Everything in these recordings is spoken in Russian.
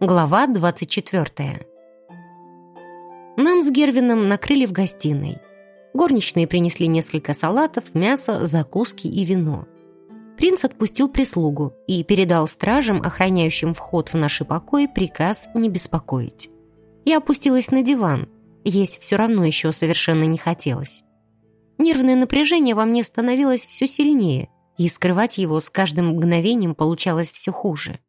Глава 24. Нам с Гервином накрыли в гостиной. Горничные принесли несколько салатов, мясо, закуски и вино. Принц отпустил прислугу и передал стражам, охраняющим вход в наши покои, приказ не беспокоить. Я опустилась на диван. Есть все равно еще совершенно не хотелось. Нервное напряжение во мне становилось все сильнее, и скрывать его с каждым мгновением получалось все хуже.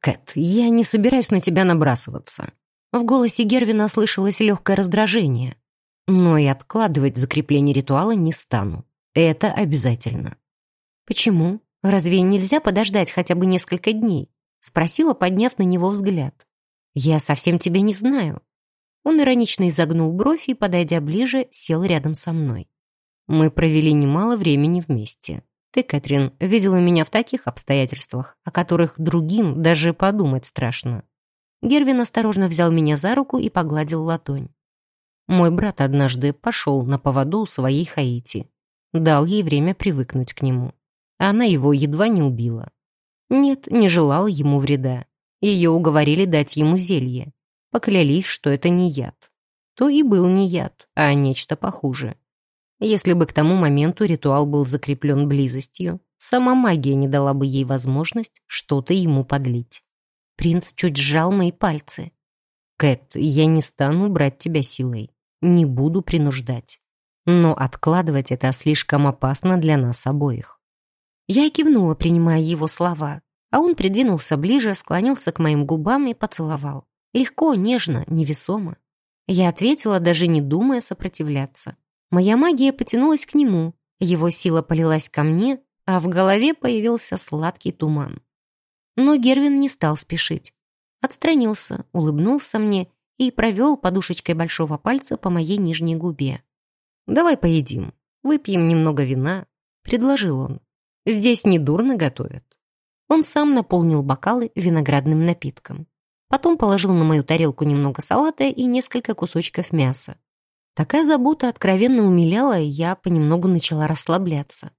«Кэт, я не собираюсь на тебя набрасываться». В голосе Гервина слышалось легкое раздражение. Но и откладывать закрепление ритуала не стану. Это обязательно. «Почему? Разве нельзя подождать хотя бы несколько дней?» Спросила, подняв на него взгляд. «Я совсем тебя не знаю». Он иронично изогнул бровь и, подойдя ближе, сел рядом со мной. Мы провели немало времени вместе. Ты, Кэтрин, видела меня в таких обстоятельствах, о которых другим даже подумать страшно. Гервин осторожно взял меня за руку и погладил ладонь. Мой брат однажды пошел на поводу своей Хаити. Дал ей время привыкнуть к нему. Она его едва не убила. Нет, не желала ему вреда. Ее уговорили дать ему зелье. Поклялись, что это не яд. То и был не яд, а нечто похуже. Если бы к тому моменту ритуал был закреплен близостью, сама магия не дала бы ей возможность что-то ему подлить. Принц чуть сжал мои пальцы. «Кэт, я не стану брать тебя силой. Не буду принуждать. Но откладывать это слишком опасно для нас обоих». Я кивнула, принимая его слова, а он придвинулся ближе, склонился к моим губам и поцеловал. Легко, нежно, невесомо. Я ответила, даже не думая сопротивляться. Моя магия потянулась к нему, его сила полилась ко мне, а в голове появился сладкий туман. Но Гервин не стал спешить. Отстранился, улыбнулся мне и провел подушечкой большого пальца по моей нижней губе. «Давай поедим, выпьем немного вина», — предложил он. «Здесь недурно готовят». Он сам наполнил бокалы виноградным напитком. Потом положил на мою тарелку немного салата и несколько кусочков мяса. Такая забота откровенно умиляла, и я понемногу начала расслабляться.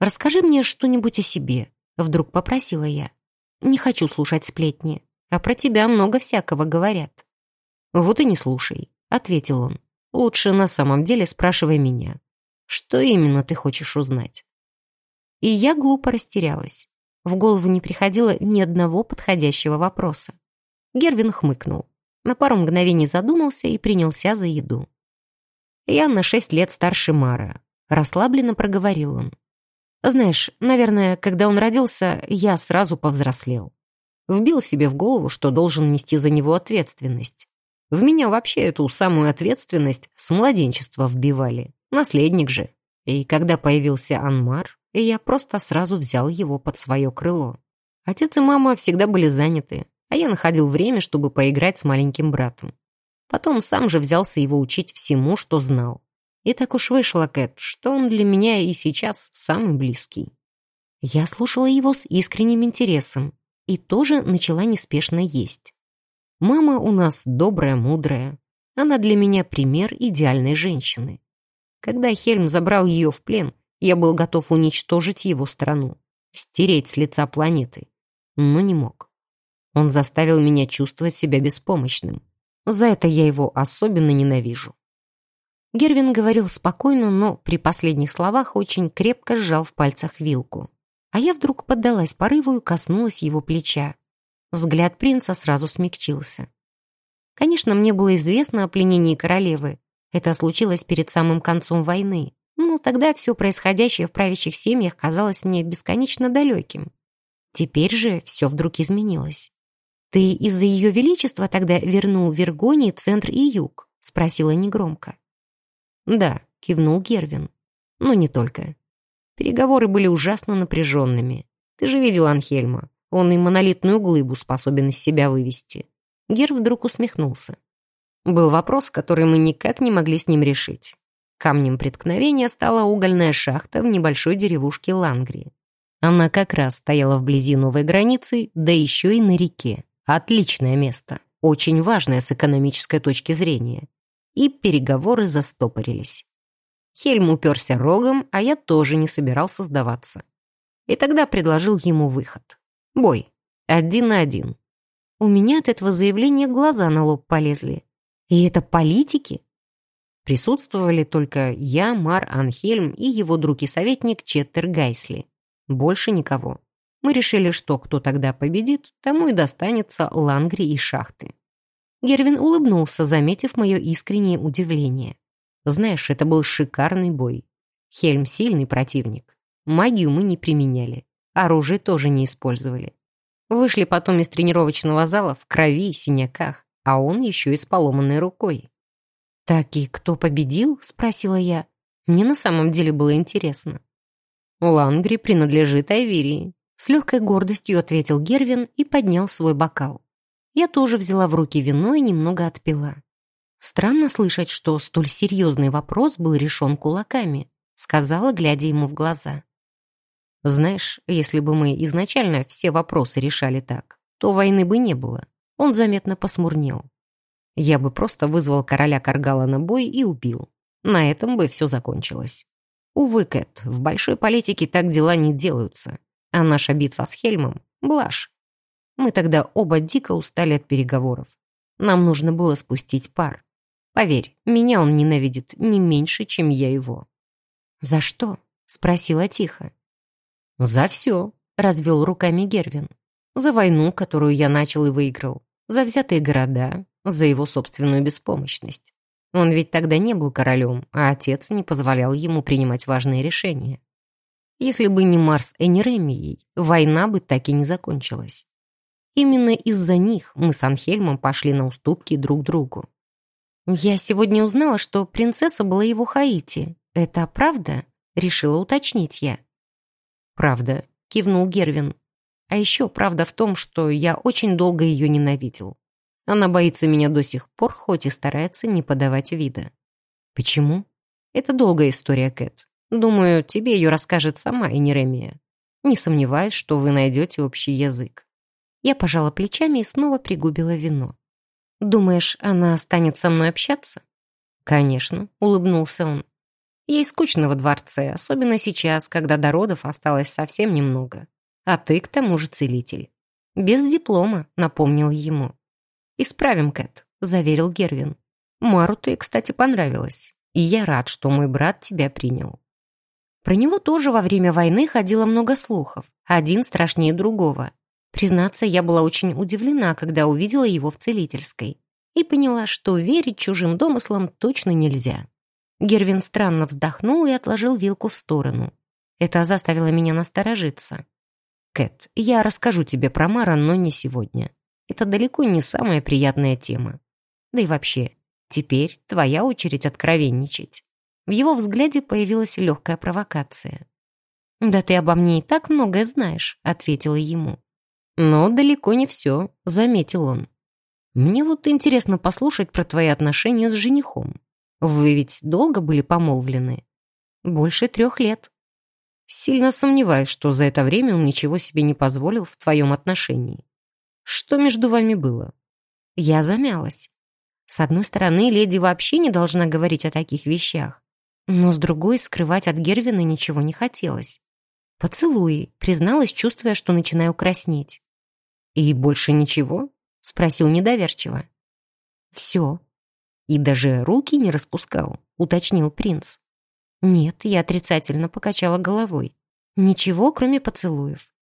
«Расскажи мне что-нибудь о себе», — вдруг попросила я. «Не хочу слушать сплетни, а про тебя много всякого говорят». «Вот и не слушай», — ответил он. «Лучше на самом деле спрашивай меня. Что именно ты хочешь узнать?» И я глупо растерялась. В голову не приходило ни одного подходящего вопроса. Гервин хмыкнул. На пару мгновений задумался и принялся за еду. «Я на шесть лет старше Мара», — расслабленно проговорил он. «Знаешь, наверное, когда он родился, я сразу повзрослел. Вбил себе в голову, что должен нести за него ответственность. В меня вообще эту самую ответственность с младенчества вбивали. Наследник же. И когда появился Анмар, я просто сразу взял его под свое крыло. Отец и мама всегда были заняты, а я находил время, чтобы поиграть с маленьким братом. Потом сам же взялся его учить всему, что знал. И так уж вышло, Кэт, что он для меня и сейчас самый близкий. Я слушала его с искренним интересом и тоже начала неспешно есть. Мама у нас добрая, мудрая. Она для меня пример идеальной женщины. Когда Хельм забрал ее в плен, я был готов уничтожить его страну, стереть с лица планеты, но не мог. Он заставил меня чувствовать себя беспомощным. За это я его особенно ненавижу. Гервин говорил спокойно, но при последних словах очень крепко сжал в пальцах вилку. А я вдруг поддалась порыву и коснулась его плеча. Взгляд принца сразу смягчился. Конечно, мне было известно о пленении королевы. Это случилось перед самым концом войны. Но тогда все происходящее в правящих семьях казалось мне бесконечно далеким. Теперь же все вдруг изменилось. «Ты из-за ее величества тогда вернул Вергонии центр и юг?» — спросила негромко. «Да», — кивнул Гервин. «Но не только. Переговоры были ужасно напряженными. Ты же видел Анхельма. Он и монолитную глыбу способен из себя вывести». Гер вдруг усмехнулся. Был вопрос, который мы никак не могли с ним решить. Камнем преткновения стала угольная шахта в небольшой деревушке Лангри. Она как раз стояла вблизи новой границы, да еще и на реке. Отличное место, очень важное с экономической точки зрения. И переговоры застопорились. Хельм уперся рогом, а я тоже не собирался сдаваться. И тогда предложил ему выход. Бой. Один на один. У меня от этого заявления глаза на лоб полезли. И это политики? Присутствовали только я, Мар Анхельм и его друг и советник Четтер Гайсли. Больше никого. Мы решили, что кто тогда победит, тому и достанется лангри и шахты. Гервин улыбнулся, заметив мое искреннее удивление. Знаешь, это был шикарный бой. Хельм сильный противник. Магию мы не применяли. Оружие тоже не использовали. Вышли потом из тренировочного зала в крови и синяках, а он еще и с поломанной рукой. «Так и кто победил?» — спросила я. Мне на самом деле было интересно. «Лангри принадлежит Айвирии», — с легкой гордостью ответил Гервин и поднял свой бокал. Я тоже взяла в руки вино и немного отпила. Странно слышать, что столь серьезный вопрос был решен кулаками, сказала, глядя ему в глаза. Знаешь, если бы мы изначально все вопросы решали так, то войны бы не было. Он заметно посмурнел. Я бы просто вызвал короля Каргала на бой и убил. На этом бы все закончилось. Увы, Кэт, в большой политике так дела не делаются. А наша битва с Хельмом — блажь. Мы тогда оба дико устали от переговоров. Нам нужно было спустить пар. Поверь, меня он ненавидит не меньше, чем я его. «За что?» — спросила тихо. «За все», — развел руками Гервин. «За войну, которую я начал и выиграл. За взятые города, за его собственную беспомощность. Он ведь тогда не был королем, а отец не позволял ему принимать важные решения. Если бы не Марс Энеремией, война бы так и не закончилась. Именно из-за них мы с Анхельмом пошли на уступки друг другу. «Я сегодня узнала, что принцесса была его Хаити. Это правда?» — решила уточнить я. «Правда», — кивнул Гервин. «А еще правда в том, что я очень долго ее ненавидел. Она боится меня до сих пор, хоть и старается не подавать вида. Почему? Это долгая история, Кэт. Думаю, тебе ее расскажет сама Энеремия. Не сомневаюсь, что вы найдете общий язык. Я пожала плечами и снова пригубила вино. «Думаешь, она станет со мной общаться?» «Конечно», — улыбнулся он. «Ей скучно во дворце, особенно сейчас, когда до родов осталось совсем немного. А ты, к тому же, целитель. Без диплома», — напомнил ему. «Исправим, Кэт», — заверил Гервин. «Мару ты, кстати, понравилась, и я рад, что мой брат тебя принял». Про него тоже во время войны ходило много слухов, один страшнее другого. Признаться, я была очень удивлена, когда увидела его в целительской, и поняла, что верить чужим домыслам точно нельзя. Гервин странно вздохнул и отложил вилку в сторону. Это заставило меня насторожиться. «Кэт, я расскажу тебе про Мара, но не сегодня. Это далеко не самая приятная тема. Да и вообще, теперь твоя очередь откровенничать. В его взгляде появилась легкая провокация. «Да ты обо мне и так многое знаешь», — ответила ему. «Но далеко не все», — заметил он. «Мне вот интересно послушать про твои отношения с женихом. Вы ведь долго были помолвлены?» «Больше трех лет». «Сильно сомневаюсь, что за это время он ничего себе не позволил в твоем отношении. Что между вами было?» Я замялась. С одной стороны, леди вообще не должна говорить о таких вещах, но с другой скрывать от Гервина ничего не хотелось. «Поцелуи», — призналась, чувствуя, что начинаю краснеть. «И больше ничего?» — спросил недоверчиво. «Все». «И даже руки не распускал», — уточнил принц. «Нет», — я отрицательно покачала головой. «Ничего, кроме поцелуев».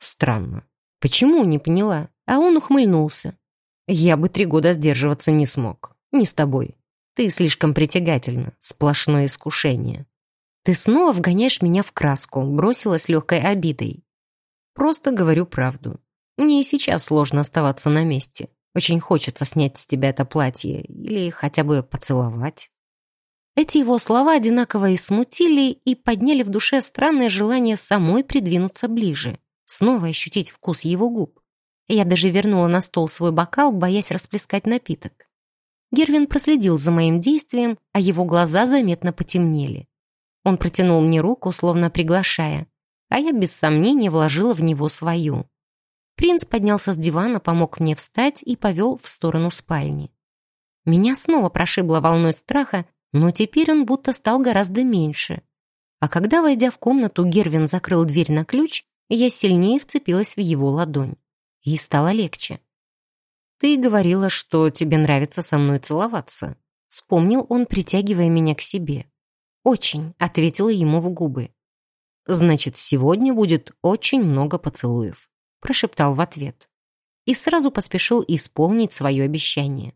«Странно. Почему?» — не поняла. А он ухмыльнулся. «Я бы три года сдерживаться не смог. Не с тобой. Ты слишком притягательна. Сплошное искушение». «Ты снова вгоняешь меня в краску», — бросилась легкой обидой. «Просто говорю правду. Мне и сейчас сложно оставаться на месте. Очень хочется снять с тебя это платье или хотя бы поцеловать». Эти его слова одинаково и смутили, и подняли в душе странное желание самой придвинуться ближе, снова ощутить вкус его губ. Я даже вернула на стол свой бокал, боясь расплескать напиток. Гервин проследил за моим действием, а его глаза заметно потемнели. Он протянул мне руку, словно приглашая, а я без сомнения вложила в него свою. Принц поднялся с дивана, помог мне встать и повел в сторону спальни. Меня снова прошибло волной страха, но теперь он будто стал гораздо меньше. А когда, войдя в комнату, Гервин закрыл дверь на ключ, я сильнее вцепилась в его ладонь. И стало легче. «Ты говорила, что тебе нравится со мной целоваться», — вспомнил он, притягивая меня к себе. «Очень», — ответила ему в губы. «Значит, сегодня будет очень много поцелуев», — прошептал в ответ. И сразу поспешил исполнить свое обещание.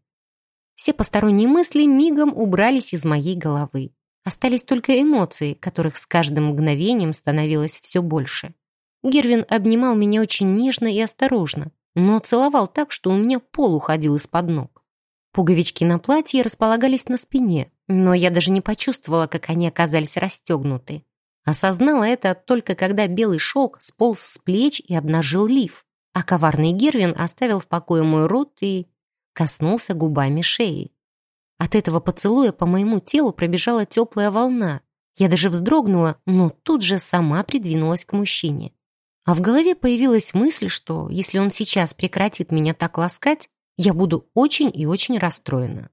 Все посторонние мысли мигом убрались из моей головы. Остались только эмоции, которых с каждым мгновением становилось все больше. Гервин обнимал меня очень нежно и осторожно, но целовал так, что у меня пол уходил из-под ног. Пуговички на платье располагались на спине, но я даже не почувствовала, как они оказались расстегнуты. Осознала это только когда белый шелк сполз с плеч и обнажил лиф, а коварный Гервин оставил в покое мой рот и коснулся губами шеи. От этого поцелуя по моему телу пробежала теплая волна. Я даже вздрогнула, но тут же сама придвинулась к мужчине. А в голове появилась мысль, что если он сейчас прекратит меня так ласкать, я буду очень и очень расстроена.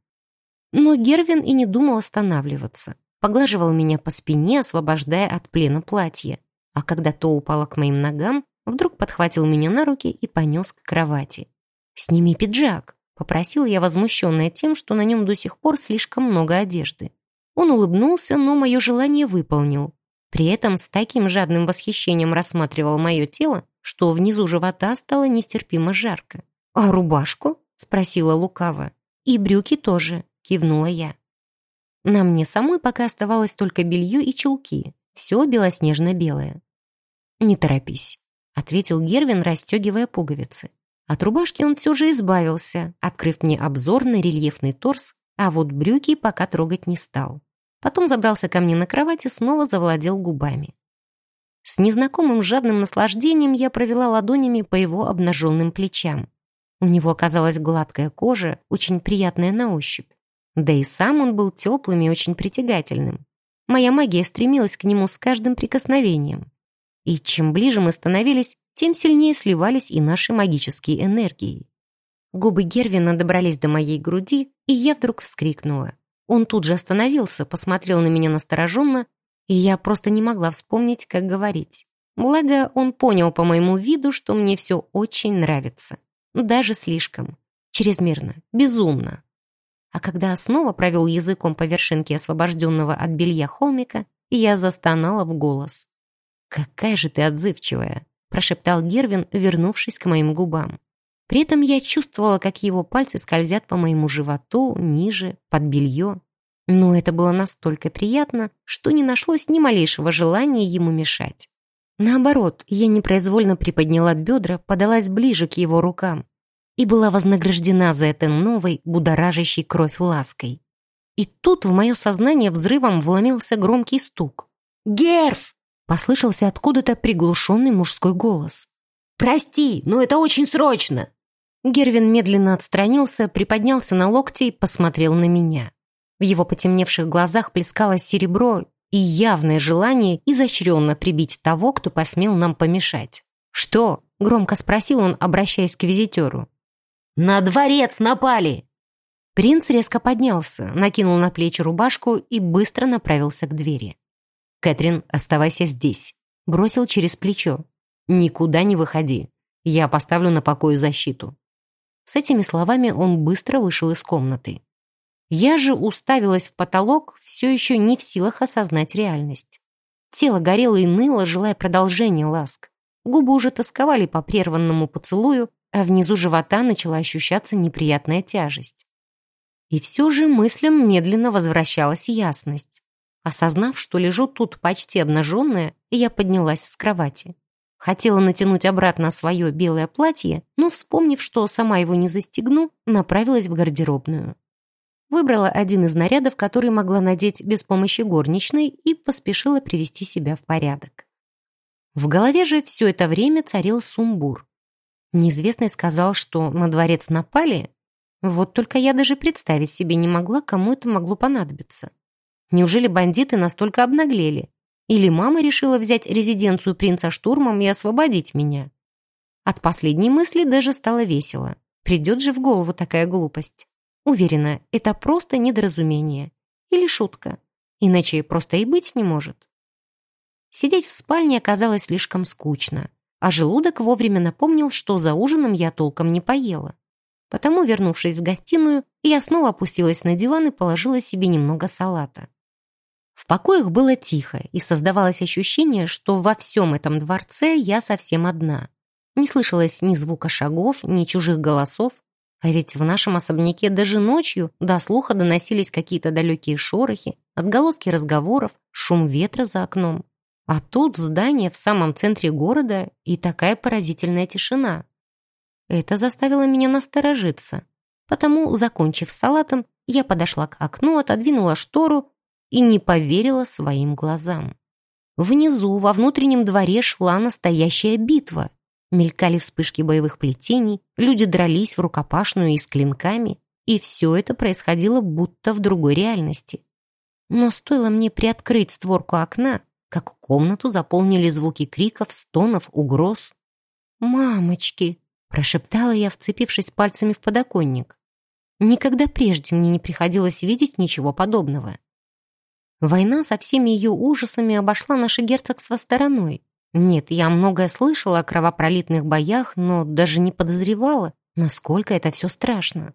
Но Гервин и не думал останавливаться. Поглаживал меня по спине, освобождая от плена платья. А когда то упало к моим ногам, вдруг подхватил меня на руки и понес к кровати. «Сними пиджак», — попросила я, возмущенная тем, что на нем до сих пор слишком много одежды. Он улыбнулся, но мое желание выполнил. При этом с таким жадным восхищением рассматривал мое тело, что внизу живота стало нестерпимо жарко. «А рубашку?» — спросила лукаво. «И брюки тоже», — кивнула я. На мне самой пока оставалось только белье и чулки. Все белоснежно-белое. «Не торопись», — ответил Гервин, расстегивая пуговицы. От рубашки он все же избавился, открыв мне обзор на рельефный торс, а вот брюки пока трогать не стал. Потом забрался ко мне на кровать и снова завладел губами. С незнакомым жадным наслаждением я провела ладонями по его обнаженным плечам. У него оказалась гладкая кожа, очень приятная на ощупь. Да и сам он был теплым и очень притягательным. Моя магия стремилась к нему с каждым прикосновением. И чем ближе мы становились, тем сильнее сливались и наши магические энергии. Губы Гервина добрались до моей груди, и я вдруг вскрикнула. Он тут же остановился, посмотрел на меня настороженно, и я просто не могла вспомнить, как говорить. Благо, он понял по моему виду, что мне все очень нравится. Даже слишком. Чрезмерно. Безумно. А когда снова провел языком по вершинке освобожденного от белья холмика, я застонала в голос. «Какая же ты отзывчивая!» прошептал Гервин, вернувшись к моим губам. При этом я чувствовала, как его пальцы скользят по моему животу, ниже, под белье. Но это было настолько приятно, что не нашлось ни малейшего желания ему мешать. Наоборот, я непроизвольно приподняла бедра, подалась ближе к его рукам и была вознаграждена за это новой, будоражащей кровь лаской. И тут в мое сознание взрывом вломился громкий стук. «Герф!» — послышался откуда-то приглушенный мужской голос. «Прости, но это очень срочно!» Гервин медленно отстранился, приподнялся на локти и посмотрел на меня. В его потемневших глазах плескалось серебро и явное желание изощренно прибить того, кто посмел нам помешать. «Что?» — громко спросил он, обращаясь к визитеру. «На дворец напали!» Принц резко поднялся, накинул на плечи рубашку и быстро направился к двери. «Кэтрин, оставайся здесь», — бросил через плечо. «Никуда не выходи. Я поставлю на покой защиту». С этими словами он быстро вышел из комнаты. Я же уставилась в потолок, все еще не в силах осознать реальность. Тело горело и ныло, желая продолжения ласк. Губы уже тосковали по прерванному поцелую, а внизу живота начала ощущаться неприятная тяжесть. И все же мыслям медленно возвращалась ясность. Осознав, что лежу тут почти обнаженная, я поднялась с кровати. Хотела натянуть обратно свое белое платье, но, вспомнив, что сама его не застегну, направилась в гардеробную. Выбрала один из нарядов, который могла надеть без помощи горничной, и поспешила привести себя в порядок. В голове же все это время царил сумбур. Неизвестный сказал, что на дворец напали. Вот только я даже представить себе не могла, кому это могло понадобиться. Неужели бандиты настолько обнаглели? Или мама решила взять резиденцию принца штурмом и освободить меня? От последней мысли даже стало весело. Придет же в голову такая глупость. Уверена, это просто недоразумение. Или шутка? Иначе просто и быть не может. Сидеть в спальне оказалось слишком скучно, а желудок вовремя напомнил, что за ужином я толком не поела. Потому, вернувшись в гостиную, я снова опустилась на диван и положила себе немного салата. В покоях было тихо, и создавалось ощущение, что во всем этом дворце я совсем одна. Не слышалось ни звука шагов, ни чужих голосов, а ведь в нашем особняке даже ночью до слуха доносились какие-то далекие шорохи, отголоски разговоров, шум ветра за окном. А тут здание в самом центре города и такая поразительная тишина. Это заставило меня насторожиться. Потому, закончив салатом, я подошла к окну, отодвинула штору и не поверила своим глазам. Внизу, во внутреннем дворе, шла настоящая битва. Мелькали вспышки боевых плетений, люди дрались в рукопашную и с клинками, и все это происходило будто в другой реальности. Но стоило мне приоткрыть створку окна, как комнату заполнили звуки криков, стонов, угроз. «Мамочки!» — прошептала я, вцепившись пальцами в подоконник. Никогда прежде мне не приходилось видеть ничего подобного. Война со всеми ее ужасами обошла наше герцогство стороной. Нет, я многое слышала о кровопролитных боях, но даже не подозревала, насколько это все страшно.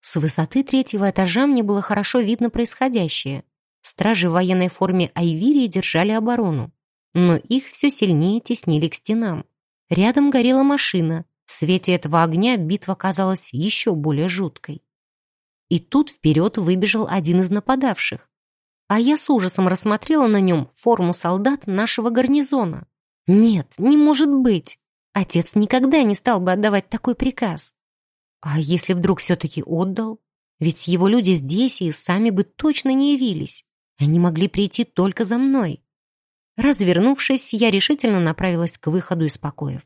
С высоты третьего этажа мне было хорошо видно происходящее. Стражи в военной форме Айвирии держали оборону, но их все сильнее теснили к стенам. Рядом горела машина. В свете этого огня битва казалась еще более жуткой. И тут вперед выбежал один из нападавших а я с ужасом рассмотрела на нем форму солдат нашего гарнизона. Нет, не может быть. Отец никогда не стал бы отдавать такой приказ. А если вдруг все-таки отдал? Ведь его люди здесь и сами бы точно не явились. Они могли прийти только за мной. Развернувшись, я решительно направилась к выходу из покоев.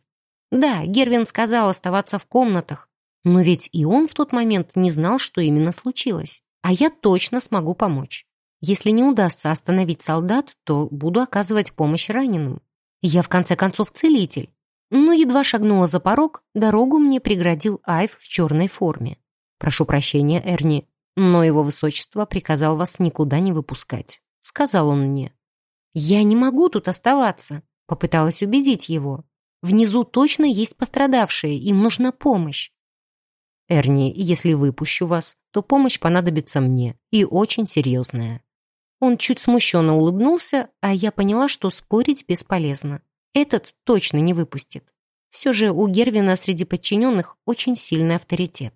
Да, Гервин сказал оставаться в комнатах, но ведь и он в тот момент не знал, что именно случилось. А я точно смогу помочь. Если не удастся остановить солдат, то буду оказывать помощь раненым. Я, в конце концов, целитель. Но едва шагнула за порог, дорогу мне преградил Айв в черной форме. «Прошу прощения, Эрни, но его высочество приказал вас никуда не выпускать», — сказал он мне. «Я не могу тут оставаться», — попыталась убедить его. «Внизу точно есть пострадавшие, им нужна помощь». «Эрни, если выпущу вас, то помощь понадобится мне, и очень серьезная. Он чуть смущенно улыбнулся, а я поняла, что спорить бесполезно. Этот точно не выпустит. Все же у Гервина среди подчиненных очень сильный авторитет.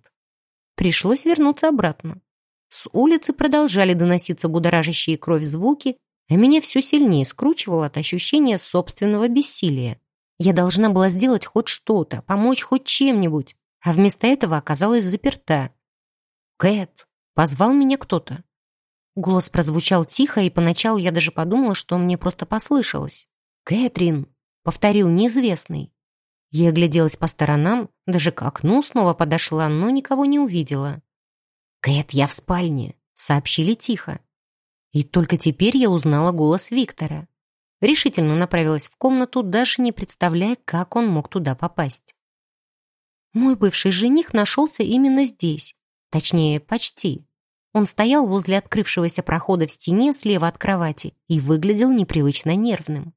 Пришлось вернуться обратно. С улицы продолжали доноситься будоражащие кровь звуки, а меня все сильнее скручивало от ощущения собственного бессилия. Я должна была сделать хоть что-то, помочь хоть чем-нибудь, а вместо этого оказалась заперта. «Кэт!» — позвал меня кто-то. Голос прозвучал тихо, и поначалу я даже подумала, что мне просто послышалось. «Кэтрин!» — повторил неизвестный. Я огляделась по сторонам, даже к окну снова подошла, но никого не увидела. «Кэт, я в спальне!» — сообщили тихо. И только теперь я узнала голос Виктора. Решительно направилась в комнату, даже не представляя, как он мог туда попасть. Мой бывший жених нашелся именно здесь. Точнее, почти. Он стоял возле открывшегося прохода в стене слева от кровати и выглядел непривычно нервным.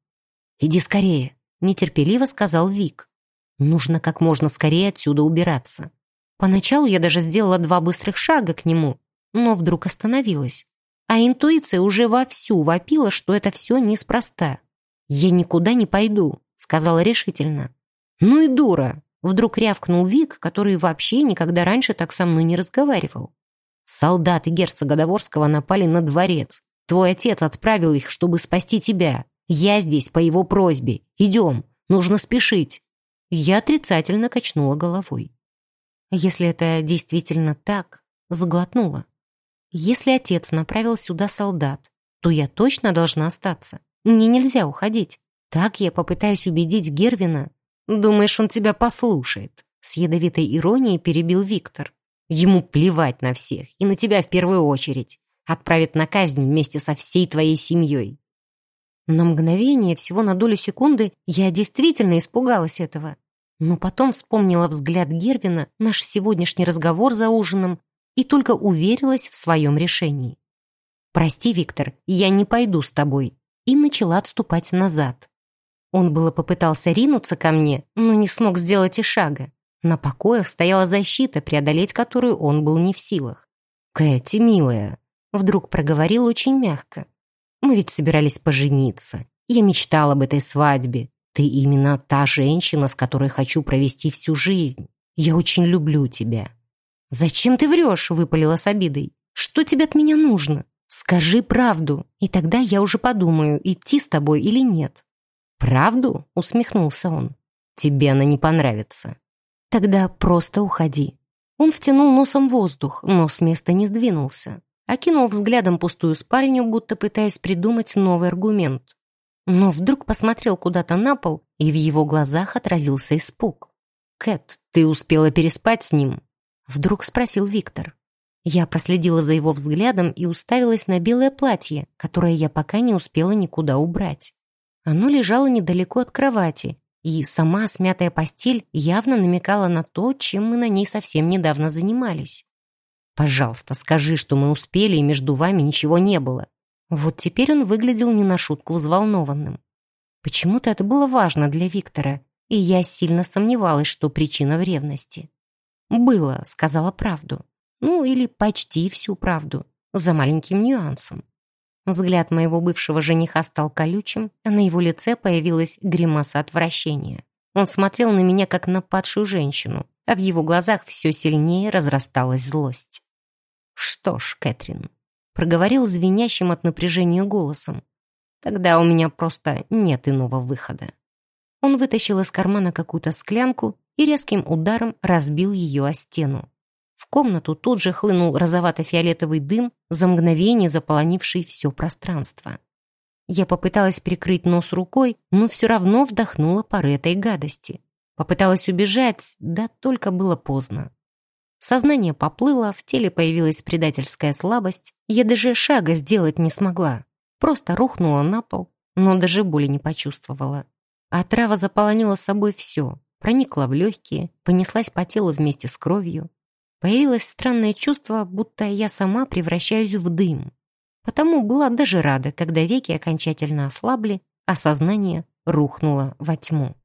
«Иди скорее», — нетерпеливо сказал Вик. «Нужно как можно скорее отсюда убираться». Поначалу я даже сделала два быстрых шага к нему, но вдруг остановилась. А интуиция уже вовсю вопила, что это все неспроста. «Я никуда не пойду», — сказала решительно. «Ну и дура!» — вдруг рявкнул Вик, который вообще никогда раньше так со мной не разговаривал. Солдаты герцога Доворского напали на дворец. Твой отец отправил их, чтобы спасти тебя. Я здесь по его просьбе. Идем, нужно спешить». Я отрицательно качнула головой. Если это действительно так, сглотнула. Если отец направил сюда солдат, то я точно должна остаться. Мне нельзя уходить. Так я попытаюсь убедить Гервина. Думаешь, он тебя послушает? С ядовитой иронией перебил Виктор. Ему плевать на всех, и на тебя в первую очередь. Отправит на казнь вместе со всей твоей семьей. На мгновение, всего на долю секунды, я действительно испугалась этого. Но потом вспомнила взгляд Гервина, наш сегодняшний разговор за ужином, и только уверилась в своем решении. «Прости, Виктор, я не пойду с тобой», и начала отступать назад. Он было попытался ринуться ко мне, но не смог сделать и шага. На покоях стояла защита, преодолеть которую он был не в силах. «Кэти, милая», — вдруг проговорил очень мягко. «Мы ведь собирались пожениться. Я мечтал об этой свадьбе. Ты именно та женщина, с которой хочу провести всю жизнь. Я очень люблю тебя». «Зачем ты врешь?» — выпалила с обидой. «Что тебе от меня нужно? Скажи правду, и тогда я уже подумаю, идти с тобой или нет». «Правду?» — усмехнулся он. «Тебе она не понравится». «Тогда просто уходи». Он втянул носом воздух, но с места не сдвинулся. Окинул взглядом пустую спальню, будто пытаясь придумать новый аргумент. Но вдруг посмотрел куда-то на пол, и в его глазах отразился испуг. «Кэт, ты успела переспать с ним?» Вдруг спросил Виктор. Я проследила за его взглядом и уставилась на белое платье, которое я пока не успела никуда убрать. Оно лежало недалеко от кровати, и сама смятая постель явно намекала на то, чем мы на ней совсем недавно занимались. «Пожалуйста, скажи, что мы успели, и между вами ничего не было». Вот теперь он выглядел не на шутку взволнованным. Почему-то это было важно для Виктора, и я сильно сомневалась, что причина в ревности. «Было», — сказала правду. Ну, или почти всю правду, за маленьким нюансом. Взгляд моего бывшего жениха стал колючим, а на его лице появилась гримаса отвращения. Он смотрел на меня, как на падшую женщину, а в его глазах все сильнее разрасталась злость. «Что ж, Кэтрин», — проговорил звенящим от напряжения голосом, «тогда у меня просто нет иного выхода». Он вытащил из кармана какую-то склянку и резким ударом разбил ее о стену. В комнату тут же хлынул розовато-фиолетовый дым, за мгновение заполонивший все пространство. Я попыталась прикрыть нос рукой, но все равно вдохнула пары этой гадости. Попыталась убежать, да только было поздно. Сознание поплыло, в теле появилась предательская слабость. Я даже шага сделать не смогла. Просто рухнула на пол, но даже боли не почувствовала. А трава заполонила собой все, проникла в легкие, понеслась по телу вместе с кровью. Появилось странное чувство, будто я сама превращаюсь в дым. Потому была даже рада, когда веки окончательно ослабли, а сознание рухнуло во тьму.